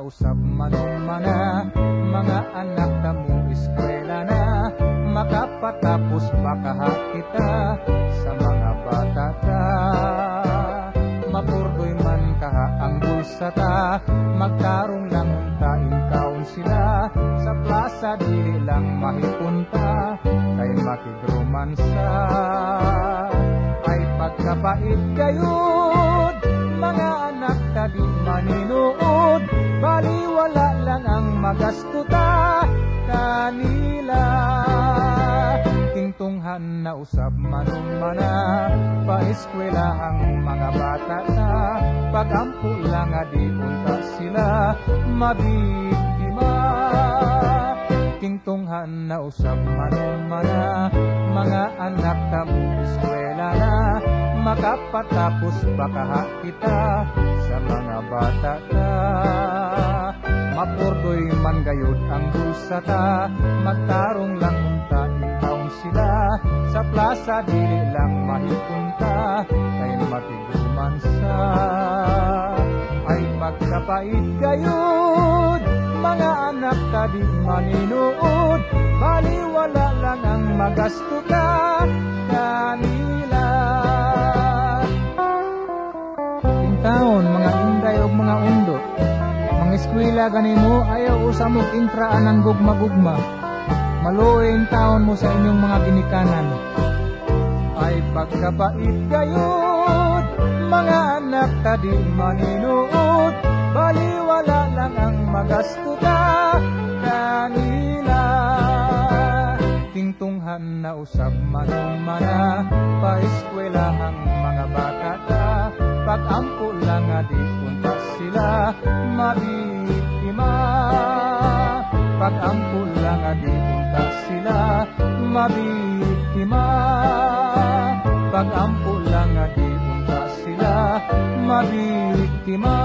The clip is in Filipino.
usab manumana Mga anak na mo eskwela na Makapatapos baka kita Sa mga bata ta. Mapurdoy man kaha ang bulsa ta Magtarong lang untain kaon sila. Sa plaza dili lang mahipunta Kay makidromansa Ay pagkapait kayod lang ang magastuta kanila. Tingtunghan na usab manumana Paeskwela ang mga bata ta Pagampo lang nga di unta sila mabiktima. Tingtunghan na usab manumana Mga anak ta mo eskwela na. Makapatapos baka kita sa mga bata ta Mapurdoy man gayud ang bulsa ta Magtarong lang unta taon sila. Sa plaza dili lang mahipunta. Kay matiguman sa Ay magkapait gayud Mga anak ta di maninuod Baliwala lang ang magasto eskwela ganimo ayaw usa mo intraan ang gugma-gugma. Maluoy taon mo sa inyong mga ginikanan. Ay pagkapait gayud mga anak ta di maninuod baliwala lang ang magastuta kanila. Tingtunghan na usab manumana paeskwela ang mga bata ta. Pagampo lang nga di punta sila mabiktima pagampo lang nga di punta sila mabiktima. Pagampo lang nga di punta sila mabiktima